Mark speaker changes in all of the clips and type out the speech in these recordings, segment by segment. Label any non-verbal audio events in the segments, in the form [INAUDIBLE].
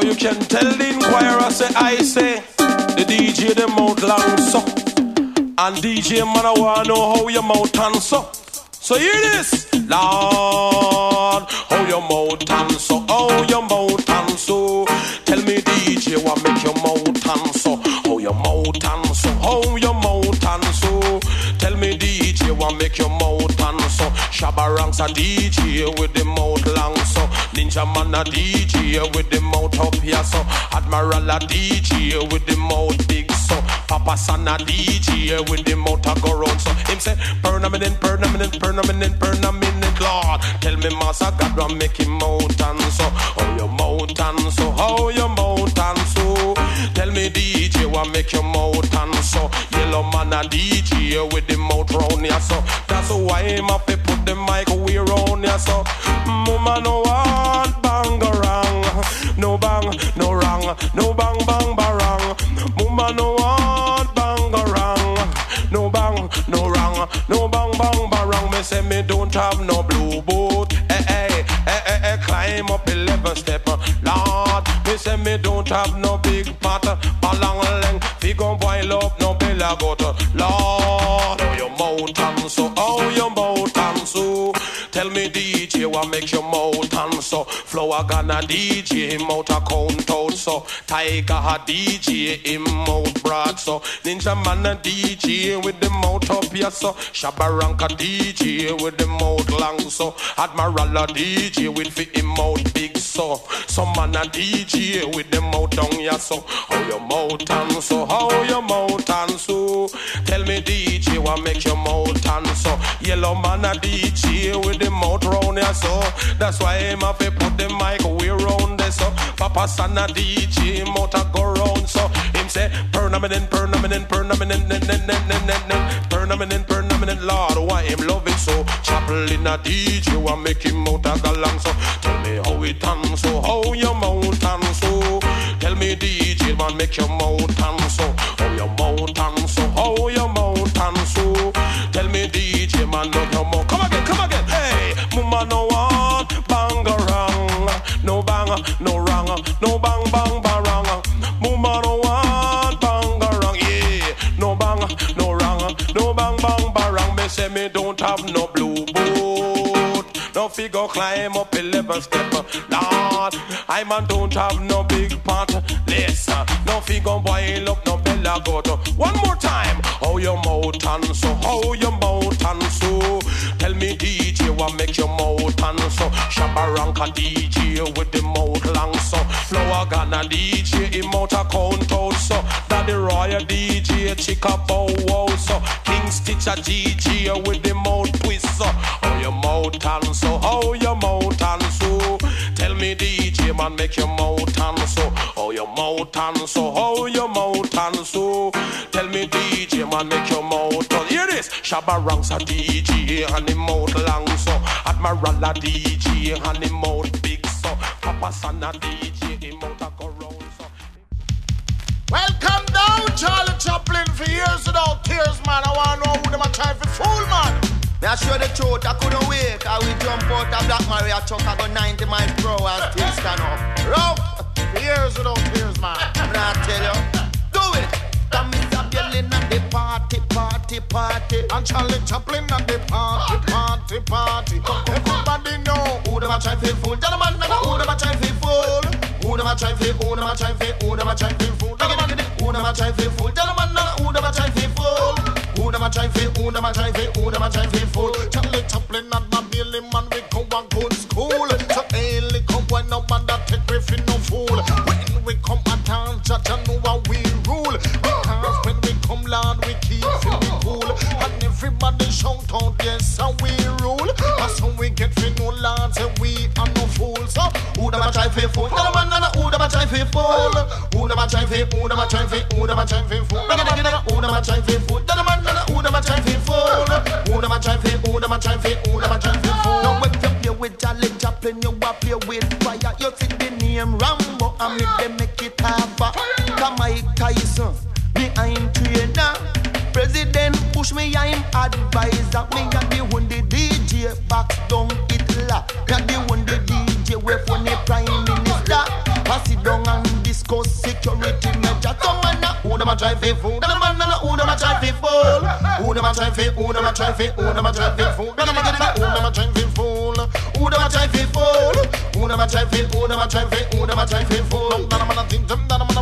Speaker 1: Now you can tell the inquirer say I say the DJ them out long so. And DJ man I wanna know how your mouth and so. So hear this, Lord, how your mouth and so, how your mouth and so. Tell me DJ what make your mouth and so, how your mouth and so, how your mouth and so. Tell me DJ what make your mouth. Shabba Ranks a DJ with the mouth long so. Ninjaman a DJ with the mouth up here so. Admiral a DJ with the mouth big so. Papa San a DJ with the mouth a go round so. Him say permanent, permanent, permanent, permanent Lord. Tell me Master God what make him mouth and so. How your mouth and so. How your mouth and so. Tell me DJ what make your mouth and so. Yellowman a DJ with the mouth round here so. That's why him have to put the mic way round ya so. Mama no want bangarang. No bang, no wrong. No bang bang barang. Mama no want bangarang. No bang, no wrong. No bang bang barang. Me say me don't have no blue boot. Eh eh eh eh eh. Climb up eleven step. Lord, say me don't have no big pot. Palang leng. Fi gon boil up no bella got. Lord, oh your mouth and so. Oh your mouth and so. Tell me DJ what make your mouth and so. Flower gonna DJ him out a count out so. Tiger a DJ him mouth broad so. Ninja man a DJ with the mouth up here so. Shabba rank DJ with the mouth long so. Admiral a DJ with him mouth big so. Some man a DJ with the mouth down here so. How your mouth and so. How your mouth and so. Tell me DJ what make your mouth and so. Yellowman a DJ with the mouth round here so. That's why him have put the mic way round there so. Papa San a DJ mouth a go round so. Him say permanent, permanent, permanent, permanent, permanent, permanent, permanent. Lord, why him love it so? Chapel in a DJ what make him mouth a go long so. Tell me how it and so, how your mouth and so. Tell me DJ man make your mouth and so, how your mouth and so, how your mouth and so. Tell me DJ man love your mouth. Come again, say me don't have no blue boot. No figure climb up 11 step, uh, Lord. I man don't have no big pot. Listen, uh, no figure boil up no bella goat. One more time. How your mouth so, how your mouth so. Tell me DJ what make your mouth and so. Shabba rank DJ with the mouth long so. Flower gonna DJ him out a count out so. Daddy Roy a DJ chicka bow wow so. King Stitt a DJ with the mouth twist so. How your mouth and so, how your mouth and so. Tell me DJ man make your mouth and so. How your mouth and so, how your mouth and so. Tell me DJ man make your mouth and hear this. Shabba Ranks a DJ and him mouth long so. Admiral a DJ and him mouth big so. Papa San a DJ him mouth a go round so.
Speaker 2: Welcome down, Charlie Chaplin. For years without tears, man. I want to know who them a try for fool, man.
Speaker 3: Me I show the truth, I couldn't wake. I will jump out a Black Maria truck, I go 90 miles per hour and still stand up.
Speaker 2: Rough. For years without tears, man.
Speaker 3: I'm tell you. Do it. Come is a yelling at the party, party, party.
Speaker 2: And Charlie Chaplin at the party, party, party. Everybody know who them a try for fool. Gentlemen, know who them a try for fool. Who them a try for, who them a try for, who them a try for fool. Who them a try for fool. Gentlemen, know who them a try for fool. Them a try for, who them a try for, who them a try for fool. Charlie Chaplin and the Billy man, we go a good school. So early come when no man that take we for no fool. When we come a dance, judge and know how we rule. Because when we come Lord, we keep feeling cool. And everybody shout out, yes, how we rule. That's how we get fi no Lord, say we are no fools. So who them a try fi fool? Tell man, who them a try fi fool? Who them a try fi? Who them a try fi? Who them a try fi fool? Who them a try fi fool? Tell man, who them a try fi fool? Who them a try fi? Who them a try fi? Who them a try fi fool?
Speaker 3: Now when you play with Charlie Chaplin, you a play with fire. You see the name Rambo, and me they make it happen. Come Mike Tyson, behind trainer. President push me, I'm advisor. Me a the one the DJ back down
Speaker 4: them a try fi and a man a who them a try fi fool. Who them a try fi, who them a try fi, who them a try fi fool. Who them a try fi fool, who them a try fi fool. Who them a try fi, who them a try fi, who them a try fi fool. Them a think them, them a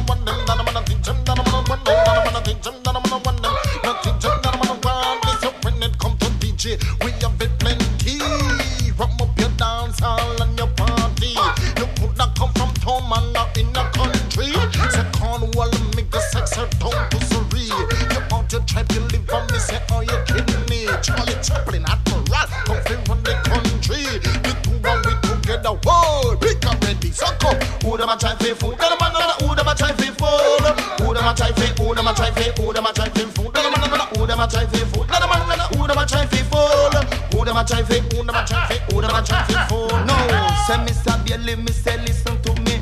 Speaker 4: A try fi? Who them a try fi? No, say Mr. Bailey, me say listen to me.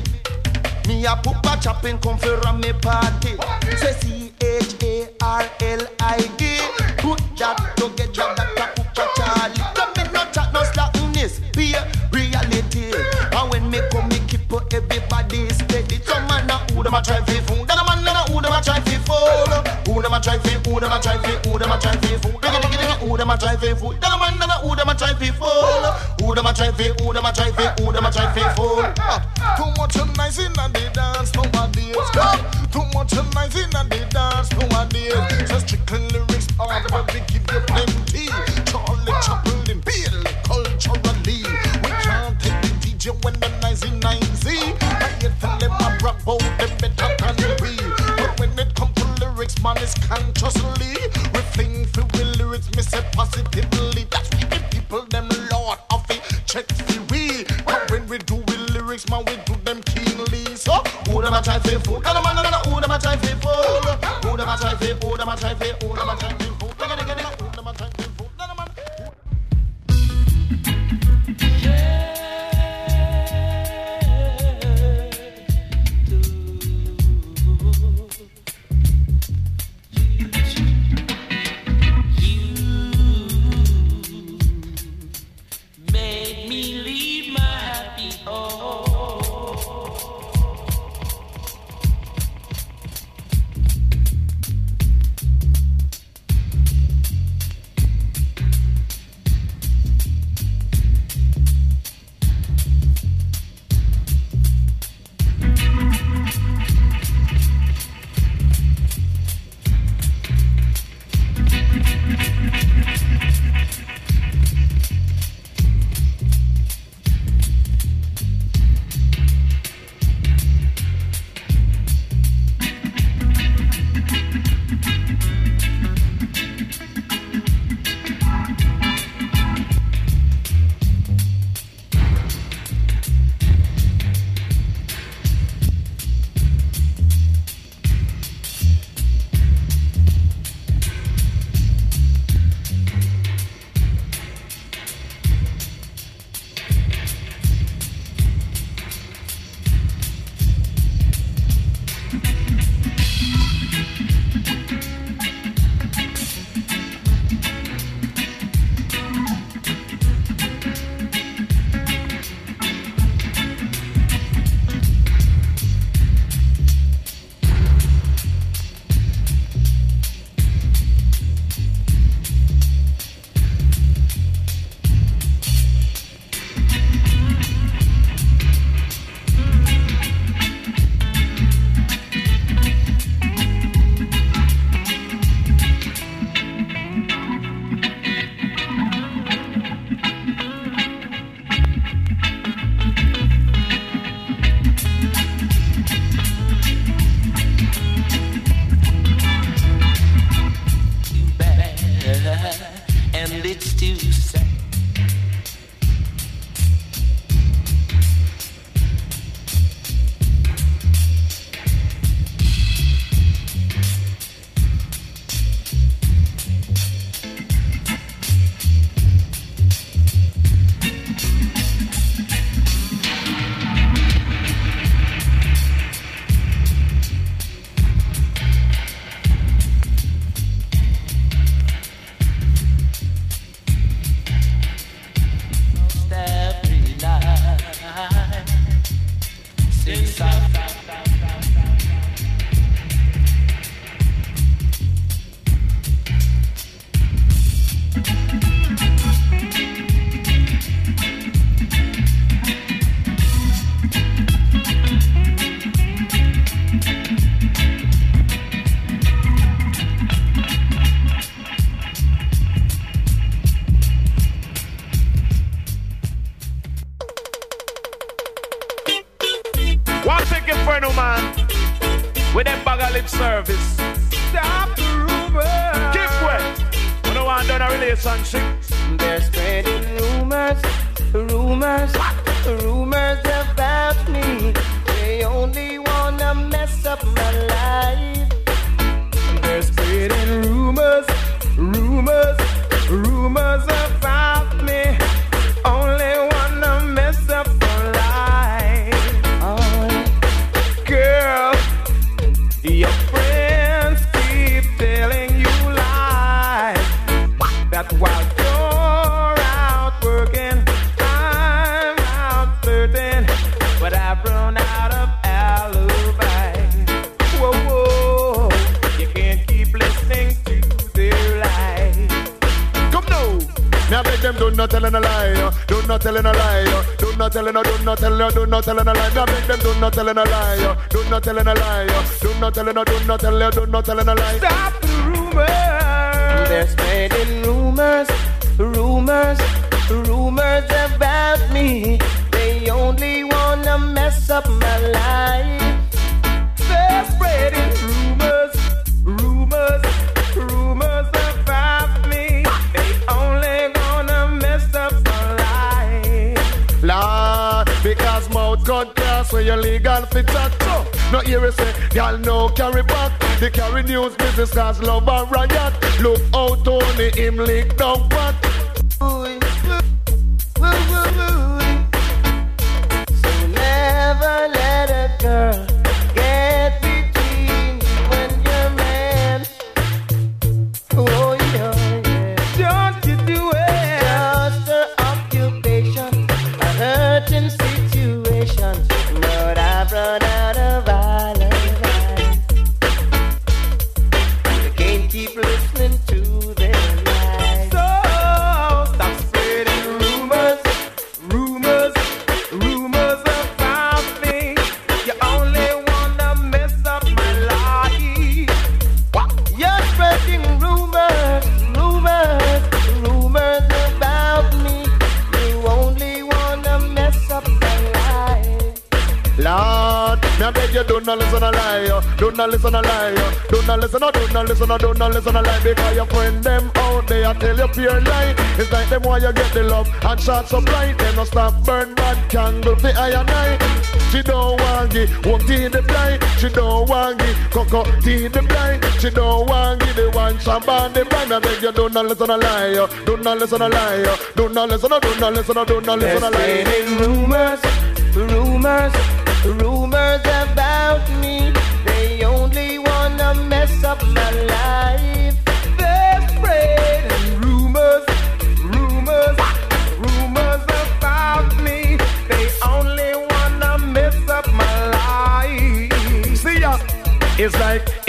Speaker 4: Me a put a chopping come for a me party. Say C H A R L I D. Put that together, that a put a Charlie. Don't me no chat no slackness, be reality. And when me come, me keep everybody steady. Some man a who fi fool, try fi, who them a try fi, who them a try fi fool. Digga digga digga, who them a try fi fool. Then a man a who them a try fi fool. Who them a try fi, who them a try fi, who them a try fi fool.
Speaker 2: Too much nice in the dance nowadays. Too much nice in the dance nowadays. Just strictly lyrics are but we give you plenty. Charlie Chaplin, Bill, culturally. We can't take the DJ when the nice in 90. Man, it's consciously. We fling for we lyrics, me say positively. That's why the people them lord of it. Check for we. But when we do we lyrics, man, we do them keenly. So
Speaker 4: Who them a try fi fool? Tell them who them a try fi fool? Who them a try fi? Who them a try fi? Who them a
Speaker 5: With them bag of lip service.
Speaker 6: Stop the rumors.
Speaker 5: Keep wet. We don't want done a relationship.
Speaker 6: They're spreading rumors, rumors, rumors about me. They only wanna mess up my life. They're spreading rumors, rumors, rumors about
Speaker 7: them do not tell a lie, do not tell a lie, do not tell no, do not tell no, do not tell a lie. Me I beg them do not tell a lie, do not tell a lie, do not tell no, do not tell do not tell a lie.
Speaker 6: Stop the rumors. They're spreading rumors, rumors, rumors about me. They only wanna mess up my life. They're spreading rumors,
Speaker 7: where you legal fit chat so. No hear say, y'all no carry back. They carry news business as love and riot. Look out Tony, him lick down pat.
Speaker 6: Ooh,
Speaker 7: listen, no, do not listen a lie because your friend them out there tell you pure lie. It's like them why you get the love and shots of light. Them no stop burn bad candle for I and I. She don't want give walk in the blind. She don't want give cocoa tea the blind. She don't want give the one shaban the blind. I beg you do not listen a lie, do not listen a lie, do not listen, no, do not listen, no, do not listen a lie.
Speaker 6: Rumors, rumors, rumors about me.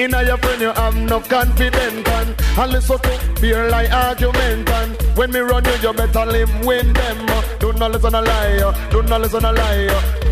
Speaker 7: In a your friend you have no confidence and and listen to fear like argument and when me run you you better live with them. Do not listen a lie, do not listen a lie.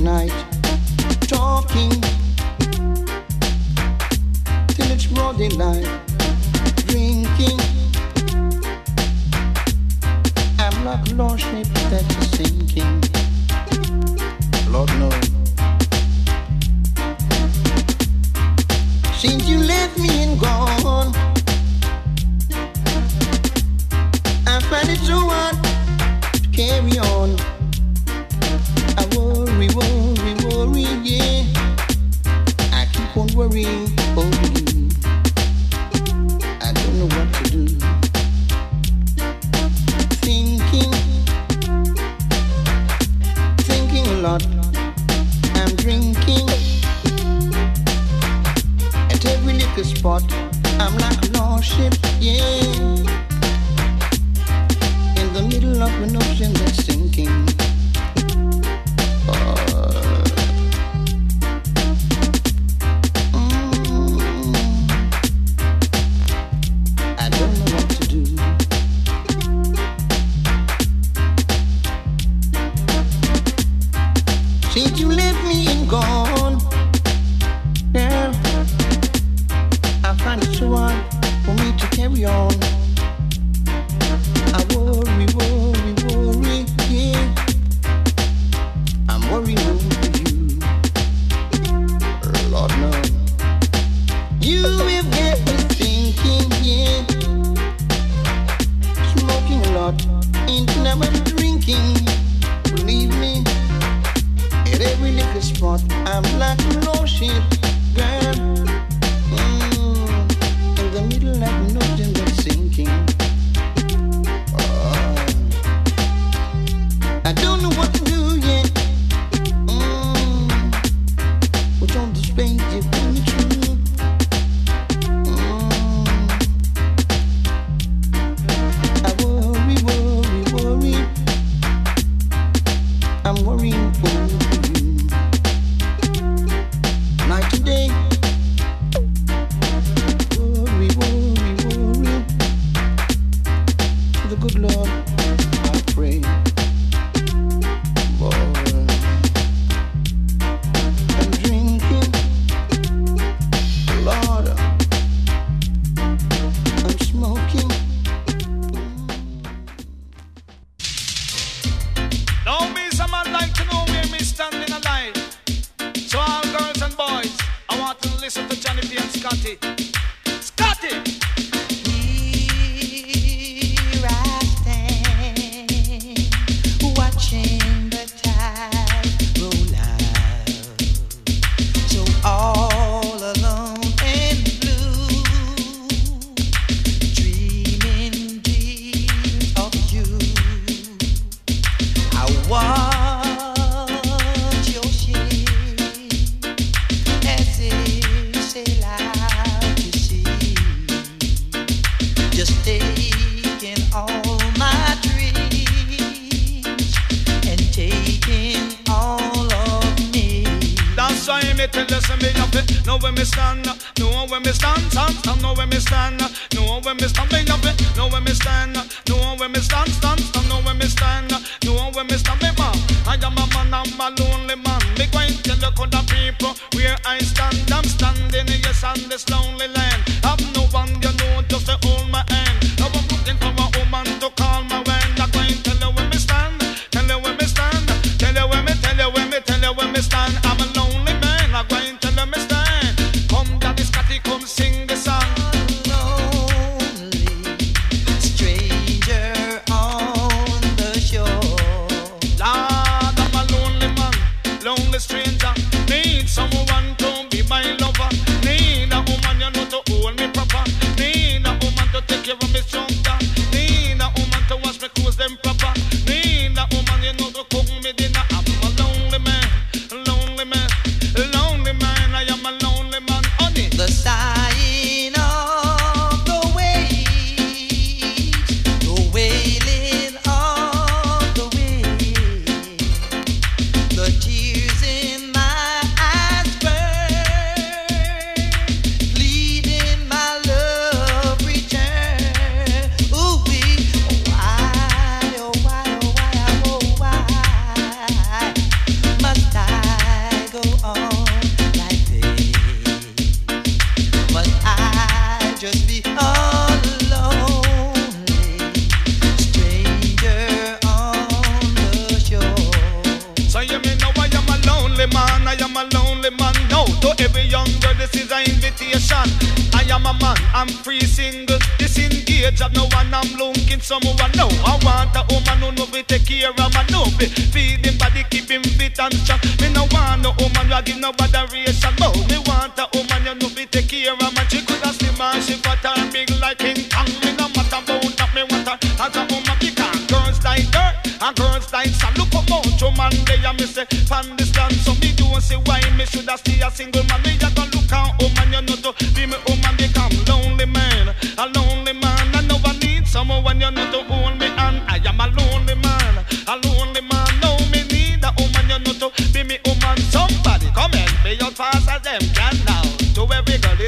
Speaker 8: Night, talking. Till it's broad daylight,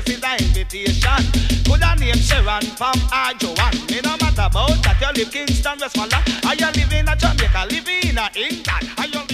Speaker 8: if it's an
Speaker 9: invitation. Could I name Sharon, from or Joanne? Me no matter about that. You live Kingston, Westmoreland, Malland. Are you living in Jamaica? Living in England?
Speaker 10: Are you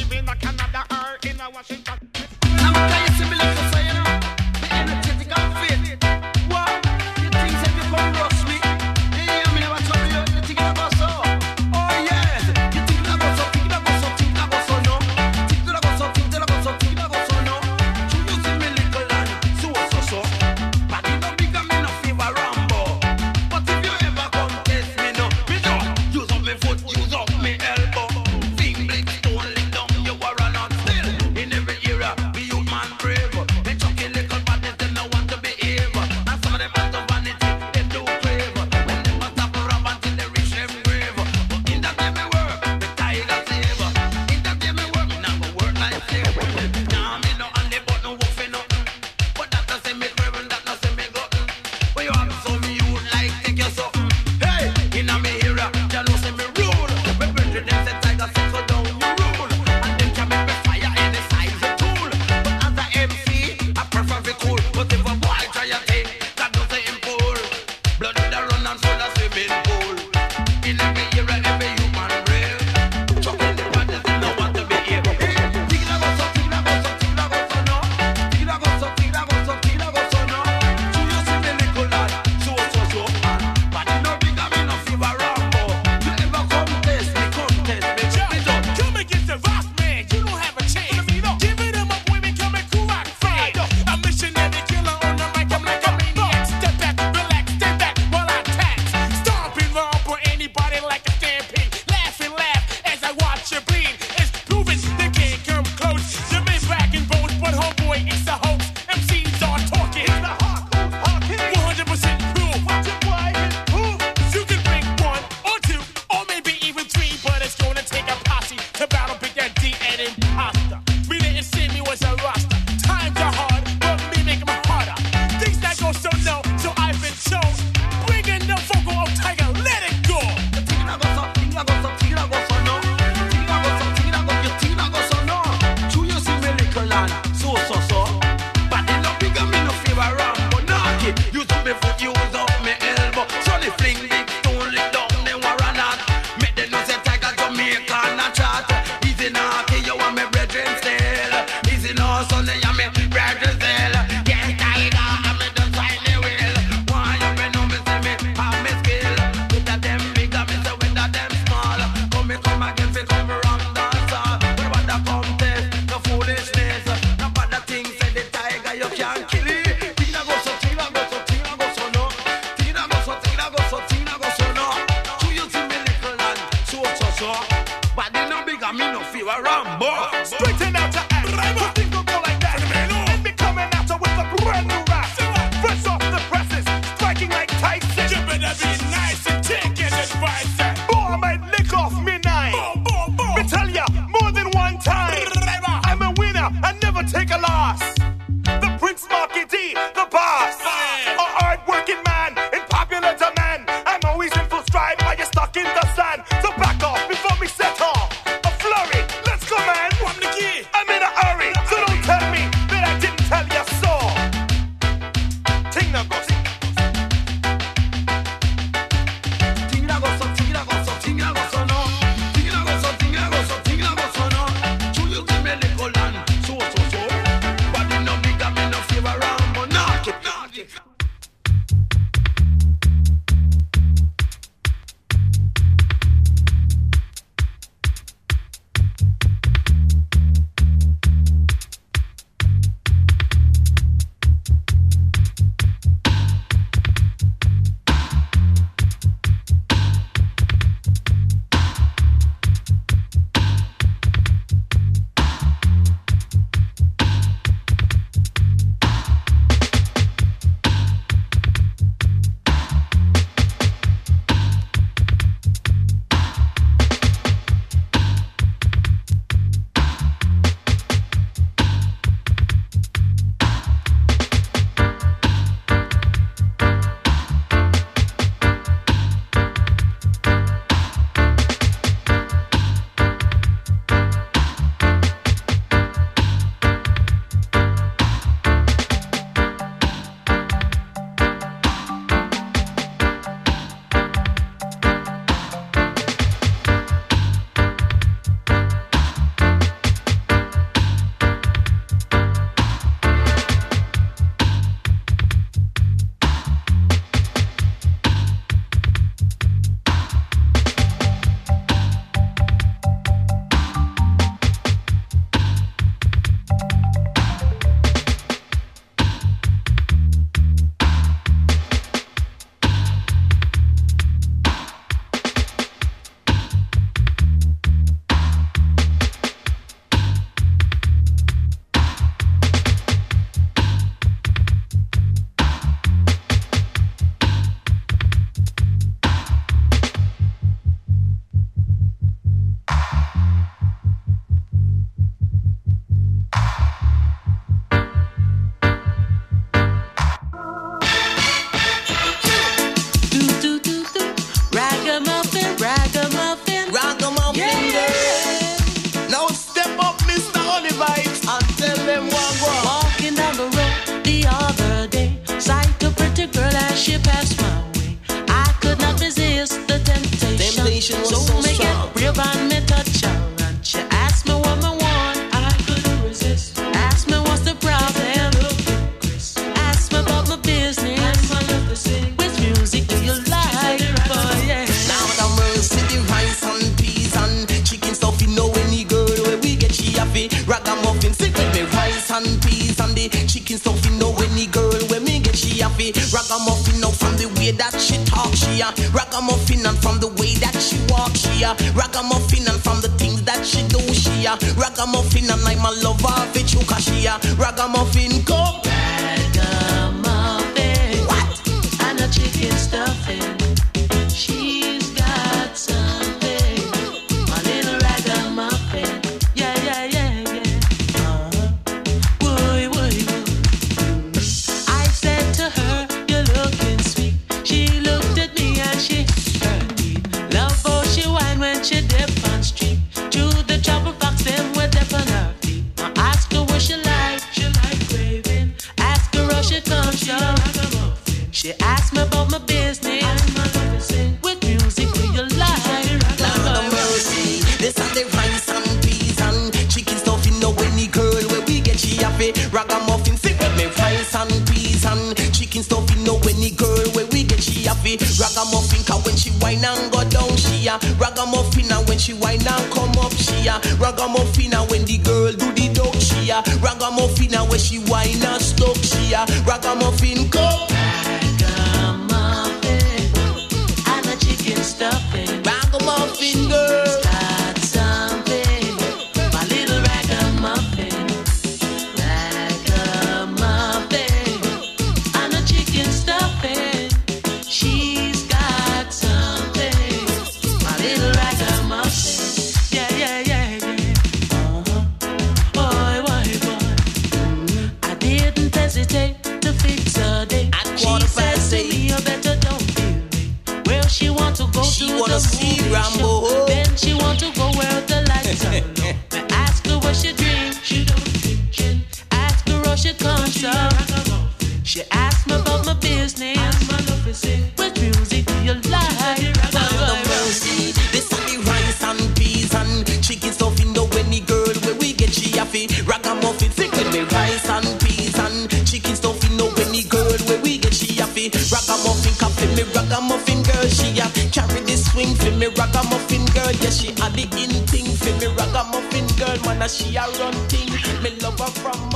Speaker 11: past Ragamuffin sick me rice and peas and chicken
Speaker 12: stuffing.
Speaker 11: No, any girl where we get she happy. Ragamuffin cup for me, ragamuffin girl. She a carry the swing for me, ragamuffin girl. Yeah, she a the in thing for me, ragamuffin girl. Man, she a run thing. Me love her from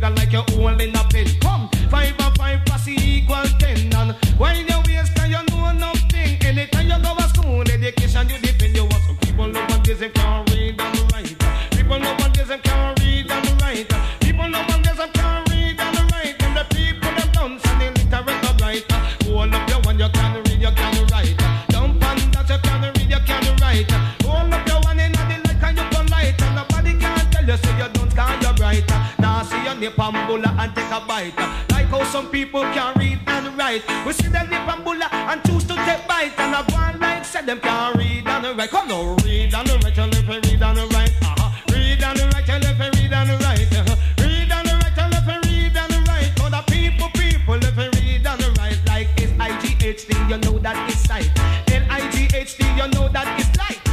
Speaker 9: finger like you're holding a pen. Come, five and five plus equal ten. And when you waste and you know nothing. Anytime you go to school, education you depend. You want some people nowadays they can't read and write. People nowadays they can't. Pambula and take a bite. Like how some people can read and write. We see them lip pambula and choose to take bite. And a one like said them can read and write. Come now, read and write, and read and write. Uh-huh. Read and write, and read and write. Uh-huh. Read and write, and read and write. The people, people and read and write. Like S-I-G-H-T, you know that is sight. L-I-G-H-T, you know that is light.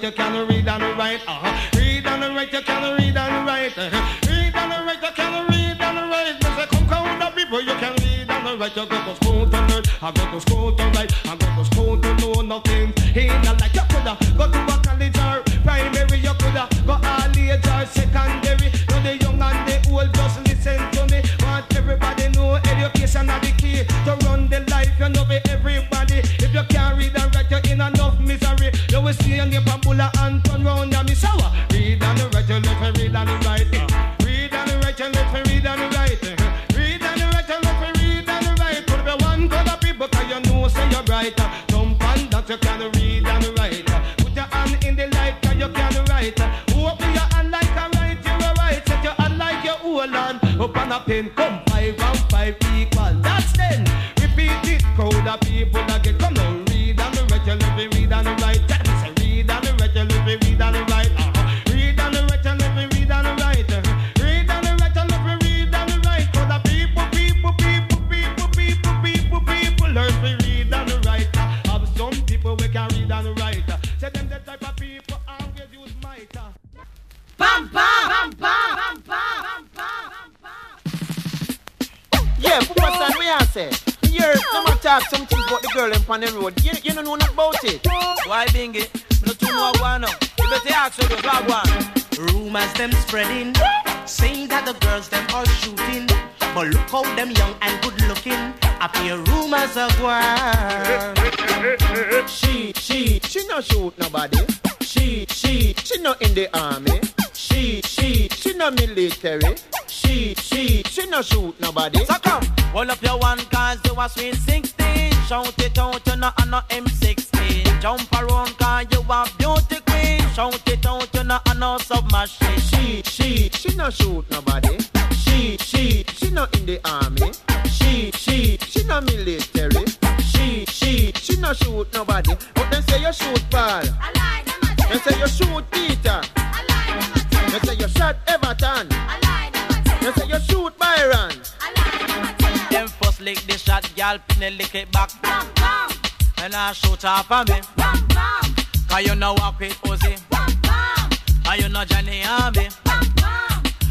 Speaker 9: Write, you can read and write. Uh-huh. Read and write, you can read and write. Uh-huh. Read and write, you can read and write. Me say, come count the people, you can read and write. You go to school to learn, I go to school to write, I go to school to know nothing. In a life, you coulda go to a college or primary, you coulda go all age or secondary. You will see your name pambula and turn round and miss sour. Read and write, you left and read and write. Uh, Read and write, you left and read and write. Uh, Read and write, you left and read and write. Could be one of people, cause you know say you're right. Uh, Jump and that you can read and write. Put your hand in the light, cause you can write. Open your hand like a right, you're right. Set your hand like your whole hand. Up on a pen, come five and five
Speaker 13: girl in on the road. You, you don't know nothing about it.
Speaker 12: Why bingy? No too know what now. You better ask for what one.
Speaker 3: Rumors them spreading, saying that the girls them are shooting. But look how them young and good looking. Up here rumors are going. [LAUGHS]
Speaker 13: She, she, she not shoot nobody. She, she, she not in the army. She, she, she not military. She, she, she not shoot nobody.
Speaker 12: So come, hold up your one cause you a sweet 16. Shout it out, you know, I'm not M16. Jump around cause you a beauty queen. Shout it out, you know, I'm not submachine.
Speaker 13: She, she, she not shoot nobody. She, she, she not in the army. She, she, she not military. She, she, she not shoot nobody. But then say you shoot Paul. They say you shoot Peter. They say you shot Everton.
Speaker 12: Lick the shot, gal, then lick it back. Bam, bam. And I shoot off of me. Cause you know walk with Uzi. And you know Johnny Army.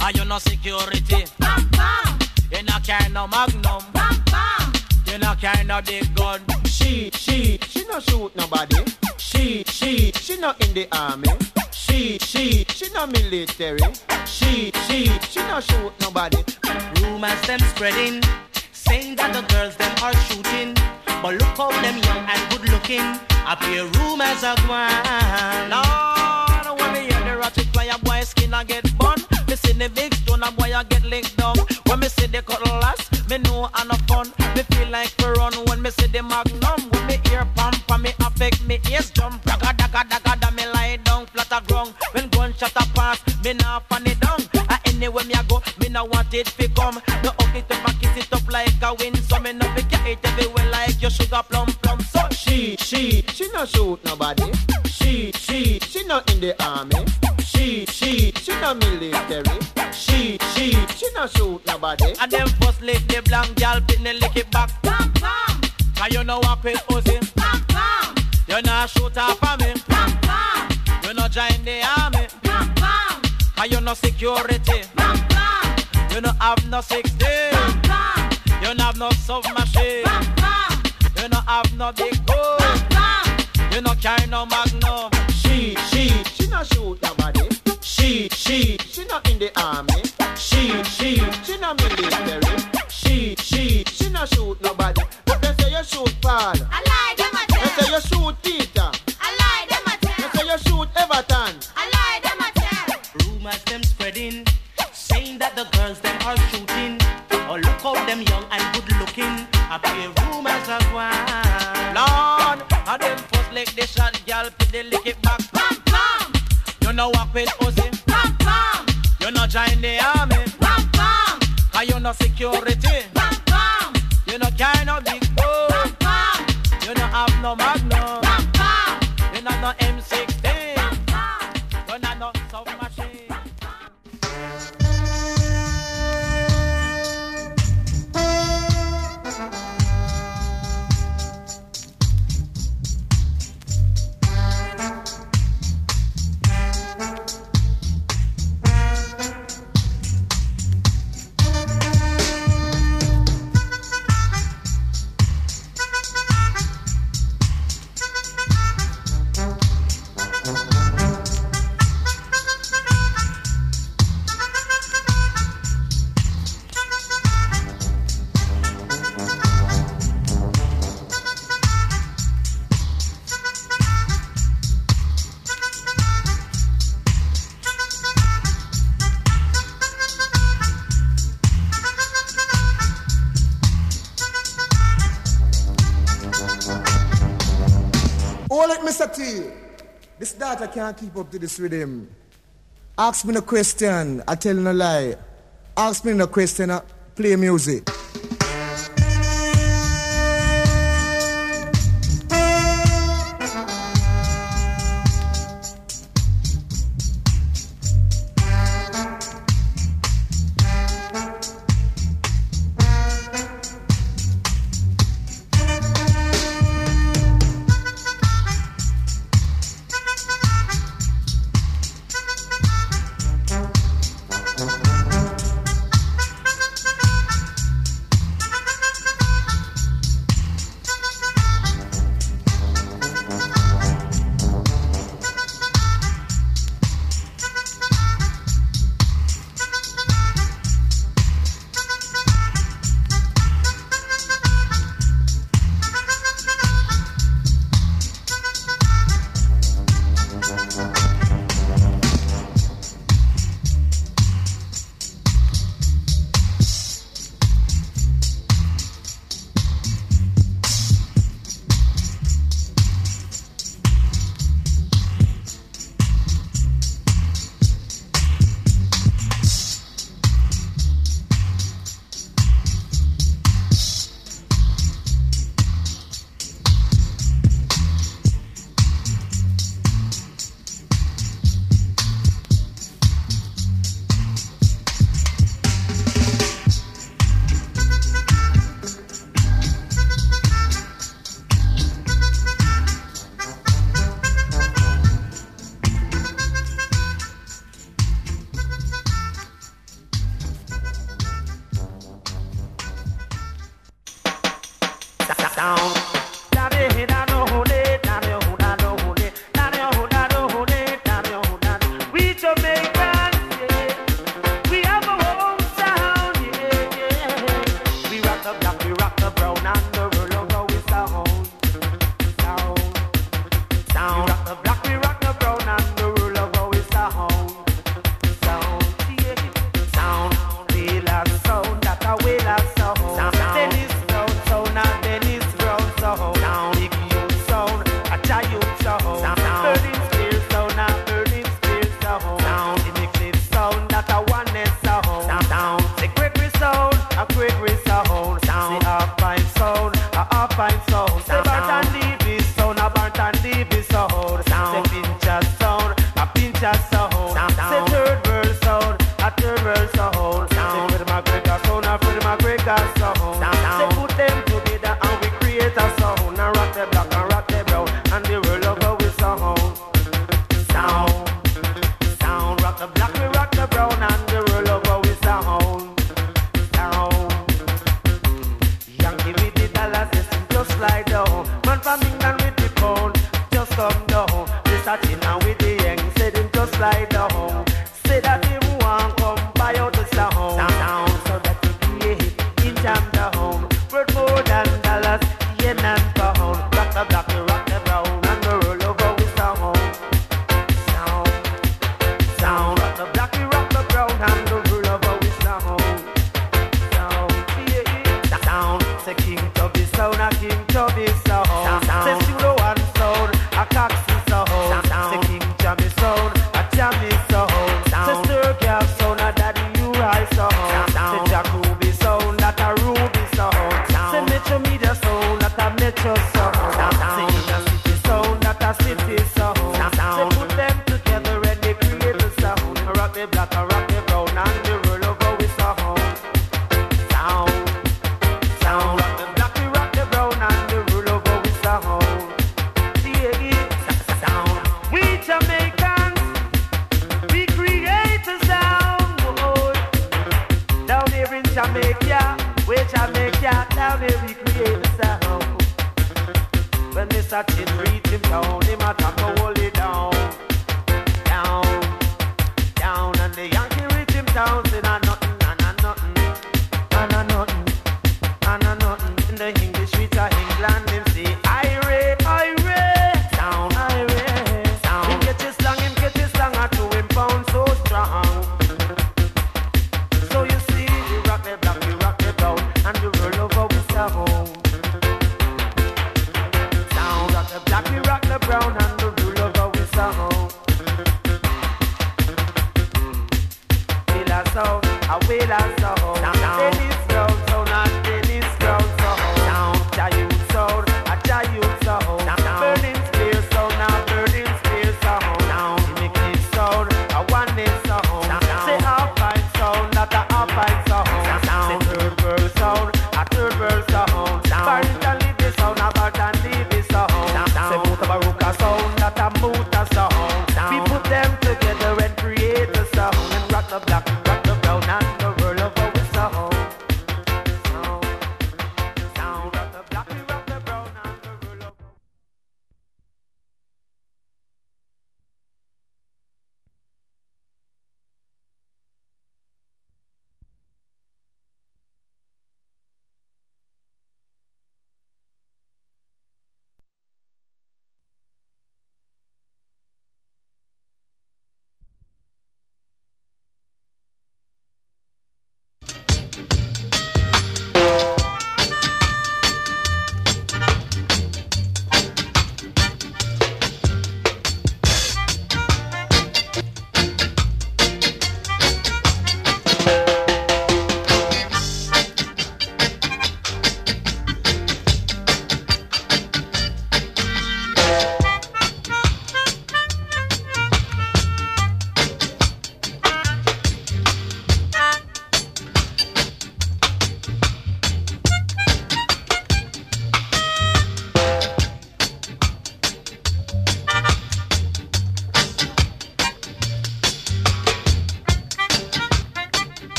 Speaker 12: And you know security. Bam, bam. You not carry no magnum. Bam, bam. You not carry no big gun.
Speaker 13: She, she, she not shoot nobody. She, she, she not in the army. She, she, she not military. She, she, she not shoot nobody.
Speaker 3: Rumors them spreading, saying that the girls them are shooting. But look how them young and good looking. Here rumors are going.
Speaker 12: Lord, when me hear the ratchet fly, a boy skin a get bun. Me see the big stone, a boy a get licked down. When me see the cutlass, me know and a fun. Me feel like we run when me see the magnum. When me hear pam pam, me affect me ears jump. Daga daga daga da me lie down flat a ground. When gunshot a pass, me nah fan it down. Go, me want it fi come. No up it up and kiss it up like a wind. So me no fi get it everywhere like your sugar plum plum. So
Speaker 13: She, she, she no shoot nobody. She, she, she not in the army. She, she, she not military. She, she, she not shoot nobody.
Speaker 12: And them first lick the blank gal, pin the lick it back.
Speaker 3: Bam, bam,
Speaker 12: Cause you know what with Uzi.
Speaker 3: bam, bam,
Speaker 12: You not shoot off of me.
Speaker 3: bam, bam,
Speaker 12: You not join the army.
Speaker 3: bam, bam,
Speaker 12: Cause you no security. You no have no
Speaker 3: six 16.
Speaker 12: You no have no sewing machine.
Speaker 3: Bam bam.
Speaker 12: You no have no big gun. You no carry no magnum.
Speaker 13: She, she, she no shoot nobody. She, she, she no in the army. She, she, she no military. She, she, she no shoot nobody. But they say you shoot bad.
Speaker 14: I
Speaker 13: lied. with Uzi.
Speaker 14: Pam pam.
Speaker 13: You no join the army.
Speaker 14: Pam pam.
Speaker 13: Cause you no security.
Speaker 14: Pam pam.
Speaker 13: You no carry no big boat.
Speaker 14: Pam pam.
Speaker 13: You no have no
Speaker 3: mag. can't keep up to this rhythm. Ask me no question, I tell no lie. Ask me no question, I play music.